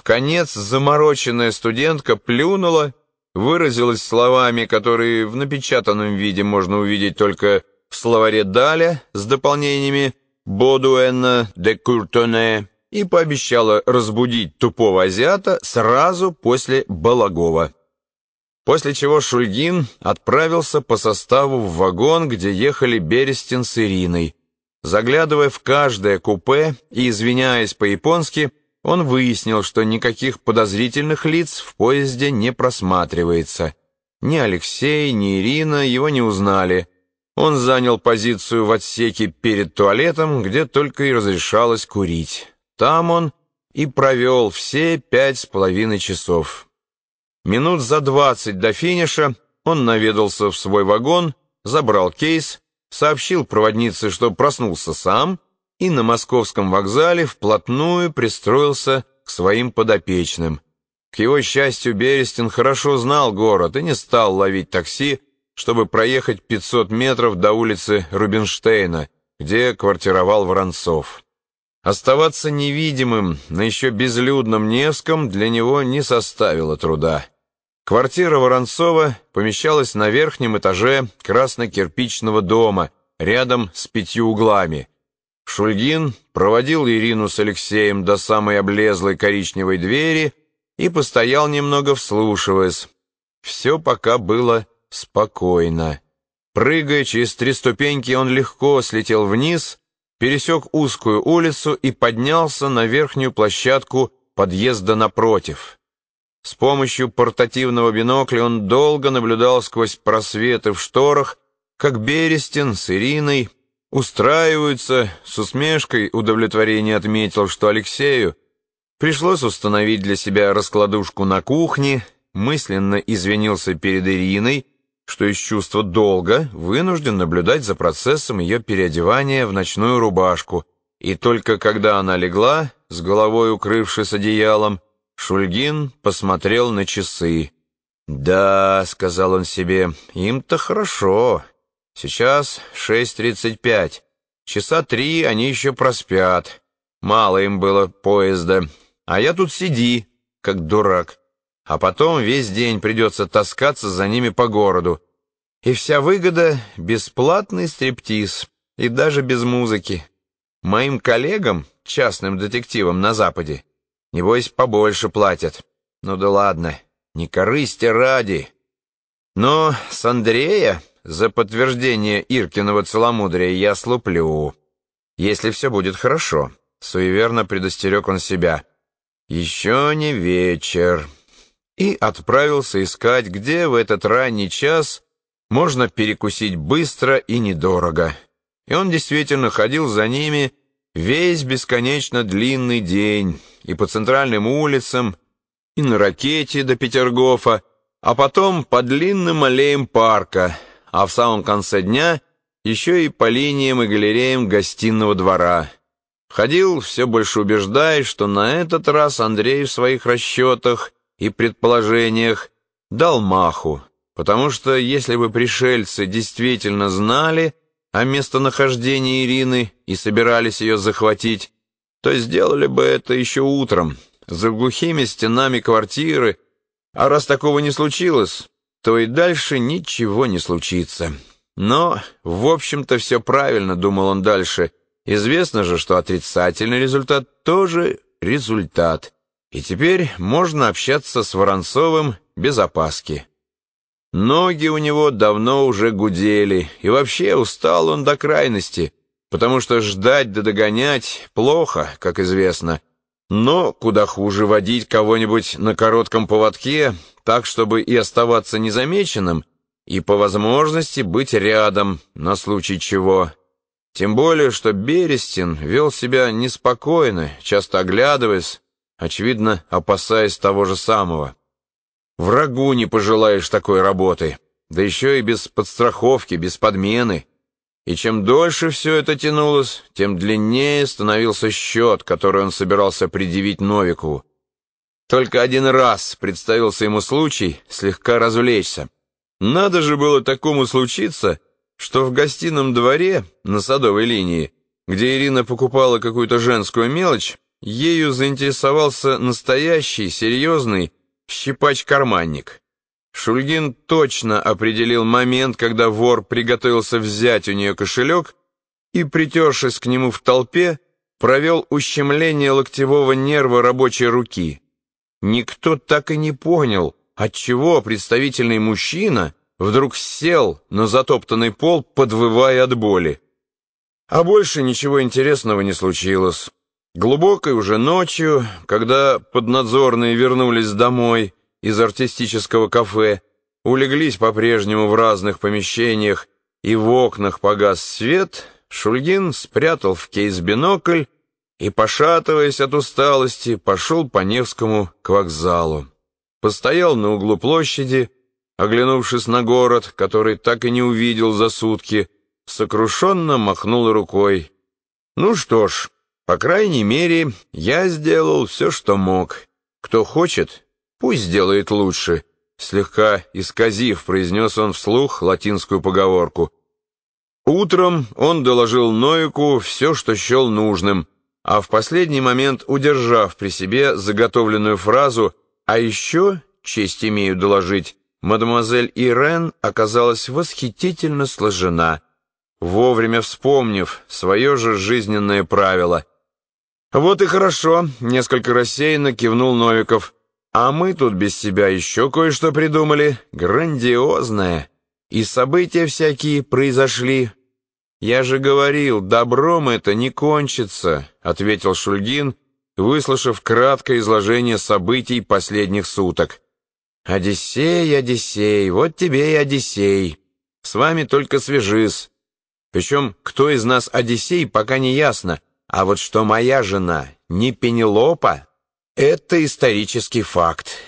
В конец замороченная студентка плюнула, выразилась словами, которые в напечатанном виде можно увидеть только в словаре Даля с дополнениями «Бодуэна де Куртоне» и пообещала разбудить тупого азиата сразу после Балагова. После чего Шульгин отправился по составу в вагон, где ехали Берестин с Ириной. Заглядывая в каждое купе и извиняясь по-японски, он выяснил, что никаких подозрительных лиц в поезде не просматривается. Ни Алексей, ни Ирина его не узнали. Он занял позицию в отсеке перед туалетом, где только и разрешалось курить. Там он и провел все пять с половиной часов. Минут за двадцать до финиша он наведался в свой вагон, забрал кейс, сообщил проводнице, что проснулся сам, и на московском вокзале вплотную пристроился к своим подопечным. К его счастью, Берестин хорошо знал город и не стал ловить такси, чтобы проехать 500 метров до улицы Рубинштейна, где квартировал Воронцов. Оставаться невидимым на еще безлюдном Невском для него не составило труда. Квартира Воронцова помещалась на верхнем этаже красно-кирпичного дома, рядом с пятью углами. Шульгин проводил Ирину с Алексеем до самой облезлой коричневой двери и постоял немного вслушиваясь. Все пока было спокойно. Прыгая через три ступеньки, он легко слетел вниз пересек узкую улицу и поднялся на верхнюю площадку подъезда напротив. С помощью портативного бинокля он долго наблюдал сквозь просветы в шторах, как Берестин с Ириной устраиваются, с усмешкой удовлетворения отметил, что Алексею пришлось установить для себя раскладушку на кухне, мысленно извинился перед Ириной, что из чувства долга вынужден наблюдать за процессом ее переодевания в ночную рубашку, и только когда она легла, с головой укрывшись одеялом, Шульгин посмотрел на часы. «Да», — сказал он себе, — «им-то хорошо. Сейчас шесть тридцать пять. Часа три они еще проспят. Мало им было поезда. А я тут сиди, как дурак а потом весь день придется таскаться за ними по городу. И вся выгода — бесплатный стриптиз, и даже без музыки. Моим коллегам, частным детективам на Западе, небось, побольше платят. Ну да ладно, не корысти ради. Но с Андрея за подтверждение Иркиного целомудрия я слуплю. Если все будет хорошо, суеверно предостерег он себя. Еще не вечер и отправился искать, где в этот ранний час можно перекусить быстро и недорого. И он действительно ходил за ними весь бесконечно длинный день, и по центральным улицам, и на ракете до Петергофа, а потом по длинным аллеям парка, а в самом конце дня еще и по линиям и галереям гостиного двора. Ходил, все больше убеждаясь, что на этот раз Андрей в своих расчетах и предположениях дал маху, потому что если бы пришельцы действительно знали о местонахождении Ирины и собирались ее захватить, то сделали бы это еще утром, за глухими стенами квартиры, а раз такого не случилось, то и дальше ничего не случится. Но, в общем-то, все правильно, думал он дальше. Известно же, что отрицательный результат тоже результат. И теперь можно общаться с Воронцовым без опаски. Ноги у него давно уже гудели, и вообще устал он до крайности, потому что ждать да догонять плохо, как известно. Но куда хуже водить кого-нибудь на коротком поводке, так, чтобы и оставаться незамеченным, и по возможности быть рядом, на случай чего. Тем более, что Берестин вел себя неспокойно, часто оглядываясь, очевидно, опасаясь того же самого. Врагу не пожелаешь такой работы, да еще и без подстраховки, без подмены. И чем дольше все это тянулось, тем длиннее становился счет, который он собирался предъявить Новикову. Только один раз представился ему случай слегка развлечься. Надо же было такому случиться, что в гостином дворе на Садовой линии, где Ирина покупала какую-то женскую мелочь, ею заинтересовался настоящий, серьезный щипач-карманник. Шульгин точно определил момент, когда вор приготовился взять у нее кошелек и, притершись к нему в толпе, провел ущемление локтевого нерва рабочей руки. Никто так и не понял, отчего представительный мужчина вдруг сел на затоптанный пол, подвывая от боли. А больше ничего интересного не случилось. Глубокой уже ночью, когда поднадзорные вернулись домой из артистического кафе, улеглись по-прежнему в разных помещениях и в окнах погас свет, Шульгин спрятал в кейс бинокль и, пошатываясь от усталости, пошел по Невскому к вокзалу. Постоял на углу площади, оглянувшись на город, который так и не увидел за сутки, сокрушенно махнул рукой. «Ну что ж, по крайней мере, я сделал все, что мог. Кто хочет, пусть сделает лучше», слегка исказив, произнес он вслух латинскую поговорку. Утром он доложил Ноику все, что счел нужным, а в последний момент, удержав при себе заготовленную фразу «А еще, честь имею доложить, мадемуазель Ирен оказалась восхитительно сложена», вовремя вспомнив свое же жизненное правило. «Вот и хорошо», — несколько рассеянно кивнул Новиков. «А мы тут без себя еще кое-что придумали, грандиозное. И события всякие произошли, «Я же говорил, добром это не кончится», — ответил Шульгин, выслушав краткое изложение событий последних суток. «Одиссей, Одиссей, вот тебе и Одиссей. С вами только свяжись. Причем, кто из нас Одиссей, пока не ясно, а вот что моя жена не Пенелопа, это исторический факт».